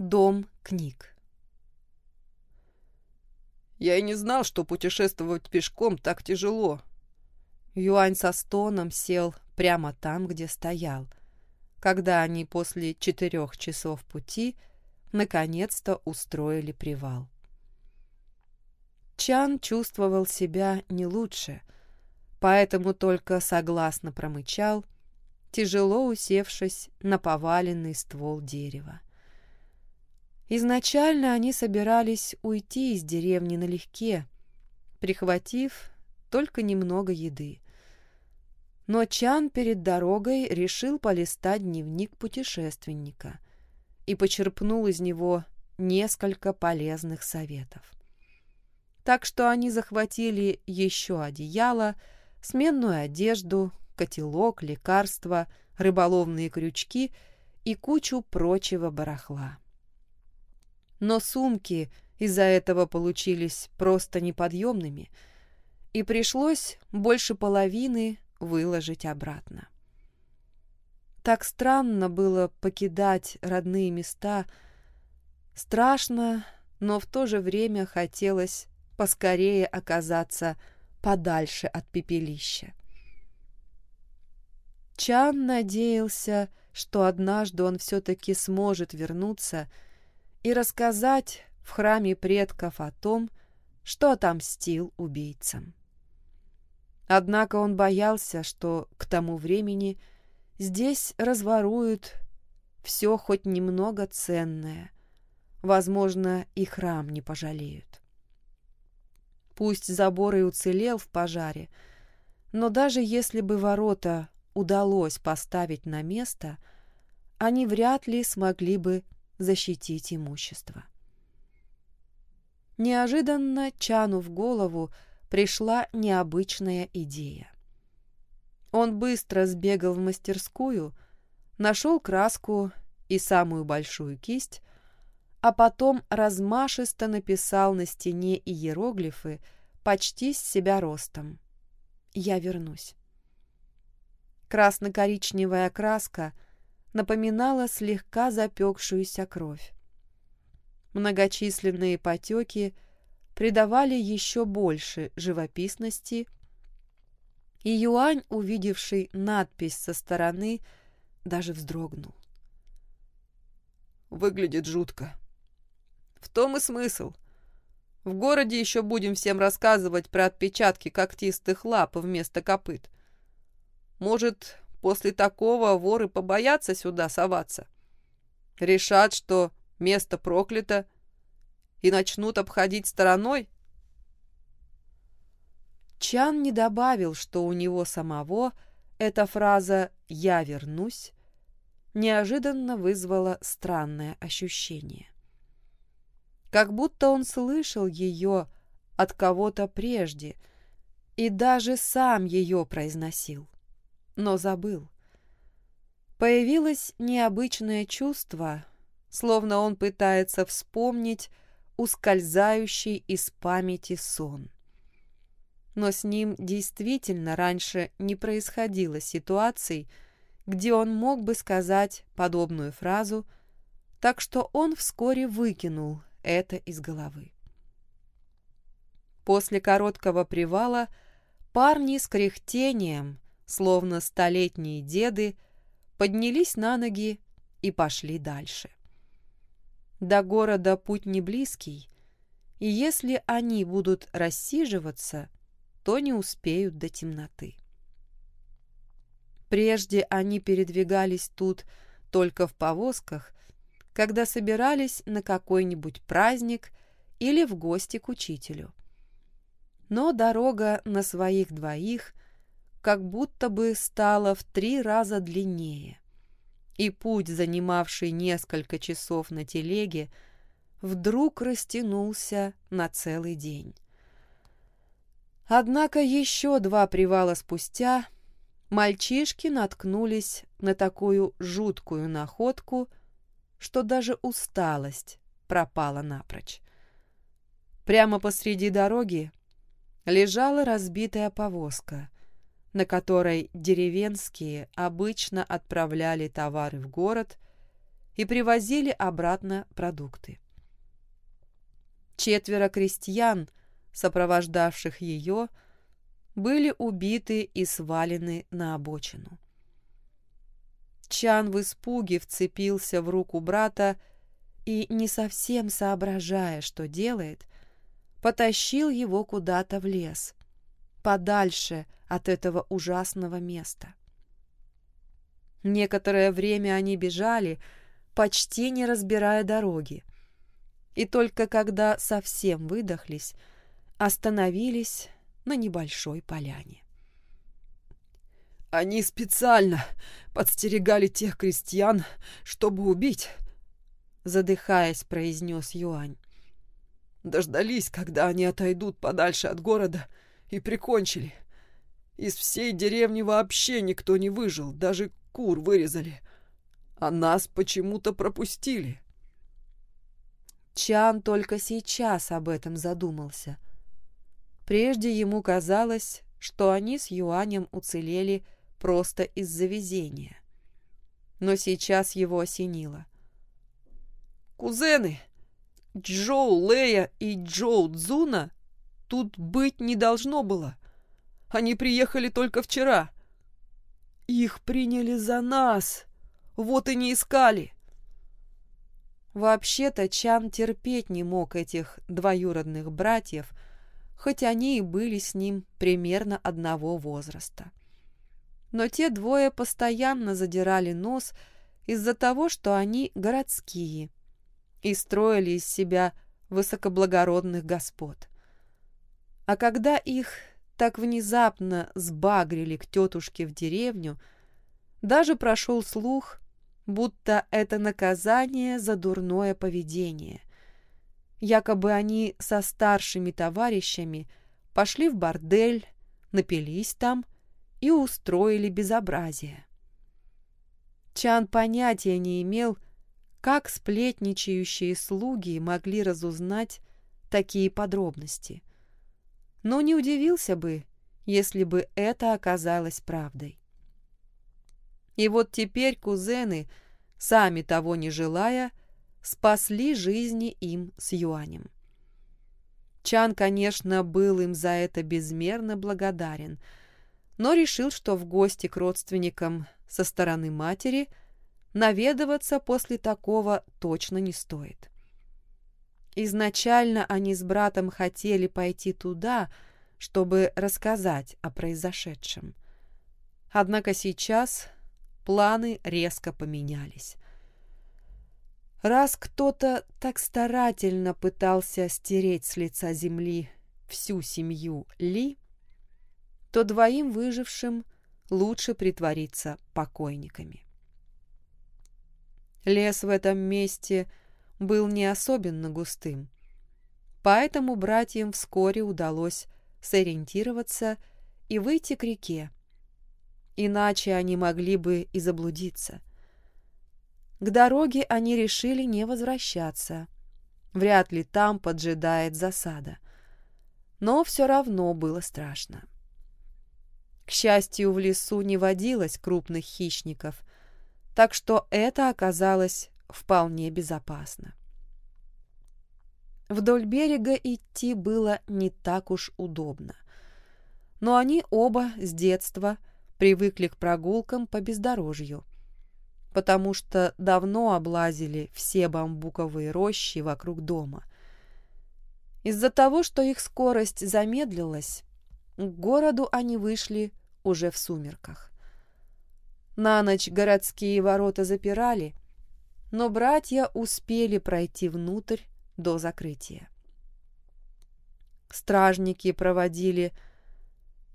Дом книг. Я и не знал, что путешествовать пешком так тяжело. Юань со стоном сел прямо там, где стоял, когда они после четырех часов пути наконец-то устроили привал. Чан чувствовал себя не лучше, поэтому только согласно промычал, тяжело усевшись на поваленный ствол дерева. Изначально они собирались уйти из деревни налегке, прихватив только немного еды. Но Чан перед дорогой решил полистать дневник путешественника и почерпнул из него несколько полезных советов. Так что они захватили еще одеяло, сменную одежду, котелок, лекарства, рыболовные крючки и кучу прочего барахла но сумки из-за этого получились просто неподъемными, и пришлось больше половины выложить обратно. Так странно было покидать родные места, страшно, но в то же время хотелось поскорее оказаться подальше от пепелища. Чан надеялся, что однажды он все-таки сможет вернуться и рассказать в храме предков о том, что отомстил убийцам. Однако он боялся, что к тому времени здесь разворуют все хоть немного ценное. Возможно, и храм не пожалеют. Пусть забор и уцелел в пожаре, но даже если бы ворота удалось поставить на место, они вряд ли смогли бы защитить имущество. Неожиданно Чану в голову пришла необычная идея. Он быстро сбегал в мастерскую, нашел краску и самую большую кисть, а потом размашисто написал на стене иероглифы почти с себя ростом. «Я вернусь». Красно-коричневая краска — напоминала слегка запекшуюся кровь. Многочисленные потеки придавали еще больше живописности, и Юань, увидевший надпись со стороны, даже вздрогнул. «Выглядит жутко. В том и смысл. В городе еще будем всем рассказывать про отпечатки когтистых лап вместо копыт. Может, После такого воры побоятся сюда соваться. Решат, что место проклято, и начнут обходить стороной. Чан не добавил, что у него самого эта фраза «я вернусь» неожиданно вызвала странное ощущение. Как будто он слышал ее от кого-то прежде и даже сам ее произносил но забыл. Появилось необычное чувство, словно он пытается вспомнить ускользающий из памяти сон. Но с ним действительно раньше не происходило ситуаций, где он мог бы сказать подобную фразу, так что он вскоре выкинул это из головы. После короткого привала парни с кряхтением словно столетние деды, поднялись на ноги и пошли дальше. До города путь не близкий, и если они будут рассиживаться, то не успеют до темноты. Прежде они передвигались тут только в повозках, когда собирались на какой-нибудь праздник или в гости к учителю. Но дорога на своих двоих как будто бы стала в три раза длиннее, и путь, занимавший несколько часов на телеге, вдруг растянулся на целый день. Однако еще два привала спустя мальчишки наткнулись на такую жуткую находку, что даже усталость пропала напрочь. Прямо посреди дороги лежала разбитая повозка — на которой деревенские обычно отправляли товары в город и привозили обратно продукты. Четверо крестьян, сопровождавших ее, были убиты и свалены на обочину. Чан в испуге вцепился в руку брата и, не совсем соображая, что делает, потащил его куда-то в лес, подальше от этого ужасного места. Некоторое время они бежали, почти не разбирая дороги, и только когда совсем выдохлись, остановились на небольшой поляне. «Они специально подстерегали тех крестьян, чтобы убить», — задыхаясь, произнес Юань. «Дождались, когда они отойдут подальше от города, и прикончили. Из всей деревни вообще никто не выжил, даже кур вырезали, а нас почему-то пропустили». Чан только сейчас об этом задумался. Прежде ему казалось, что они с Юанем уцелели просто из-за везения. Но сейчас его осенило. «Кузены! Джоу Лея и Джоу Цзуна тут быть не должно было. Они приехали только вчера. Их приняли за нас, вот и не искали». Вообще-то Чан терпеть не мог этих двоюродных братьев, хоть они и были с ним примерно одного возраста. Но те двое постоянно задирали нос из-за того, что они городские и строили из себя высокоблагородных господ. А когда их так внезапно сбагрили к тетушке в деревню, даже прошел слух, будто это наказание за дурное поведение. Якобы они со старшими товарищами пошли в бордель, напились там и устроили безобразие. Чан понятия не имел, как сплетничающие слуги могли разузнать такие подробности. Но не удивился бы, если бы это оказалось правдой. И вот теперь кузены, сами того не желая, спасли жизни им с Юанем. Чан, конечно, был им за это безмерно благодарен, но решил, что в гости к родственникам со стороны матери наведываться после такого точно не стоит. Изначально они с братом хотели пойти туда, чтобы рассказать о произошедшем. Однако сейчас планы резко поменялись. Раз кто-то так старательно пытался стереть с лица земли всю семью Ли, то двоим выжившим лучше притвориться покойниками. Лес в этом месте был не особенно густым, поэтому братьям вскоре удалось сориентироваться и выйти к реке, иначе они могли бы и заблудиться. К дороге они решили не возвращаться. Вряд ли там поджидает засада. Но все равно было страшно. К счастью, в лесу не водилось крупных хищников, так что это оказалось вполне безопасно. Вдоль берега идти было не так уж удобно. Но они оба с детства – привыкли к прогулкам по бездорожью, потому что давно облазили все бамбуковые рощи вокруг дома. Из-за того, что их скорость замедлилась, к городу они вышли уже в сумерках. На ночь городские ворота запирали, но братья успели пройти внутрь до закрытия. Стражники проводили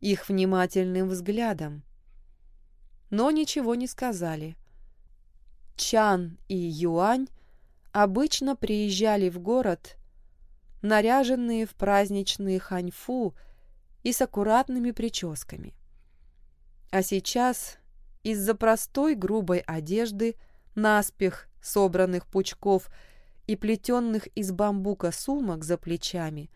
их внимательным взглядом, но ничего не сказали. Чан и Юань обычно приезжали в город, наряженные в праздничные ханьфу и с аккуратными прическами. А сейчас из-за простой грубой одежды, наспех собранных пучков и плетенных из бамбука сумок за плечами,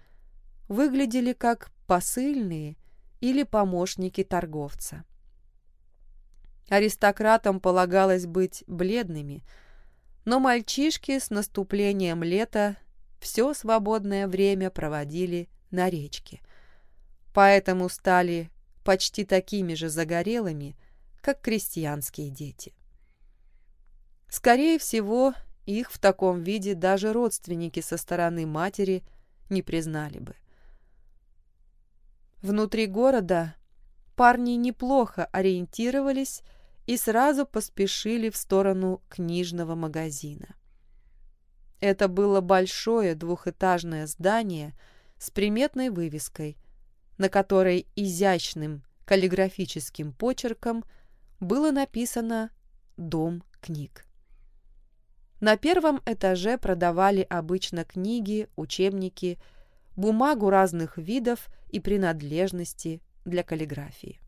выглядели как посыльные или помощники торговца. Аристократам полагалось быть бледными, Но мальчишки с наступлением лета все свободное время проводили на речке, поэтому стали почти такими же загорелыми, как крестьянские дети. Скорее всего, их в таком виде даже родственники со стороны матери не признали бы. Внутри города парни неплохо ориентировались и сразу поспешили в сторону книжного магазина. Это было большое двухэтажное здание с приметной вывеской, на которой изящным каллиграфическим почерком было написано «Дом книг». На первом этаже продавали обычно книги, учебники, бумагу разных видов и принадлежности для каллиграфии.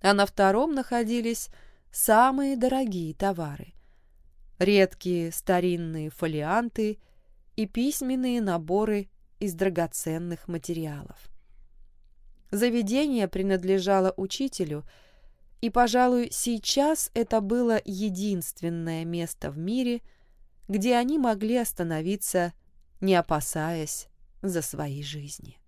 А на втором находились самые дорогие товары. Редкие старинные фолианты и письменные наборы из драгоценных материалов. Заведение принадлежало учителю – и, пожалуй, сейчас это было единственное место в мире, где они могли остановиться, не опасаясь за свои жизни.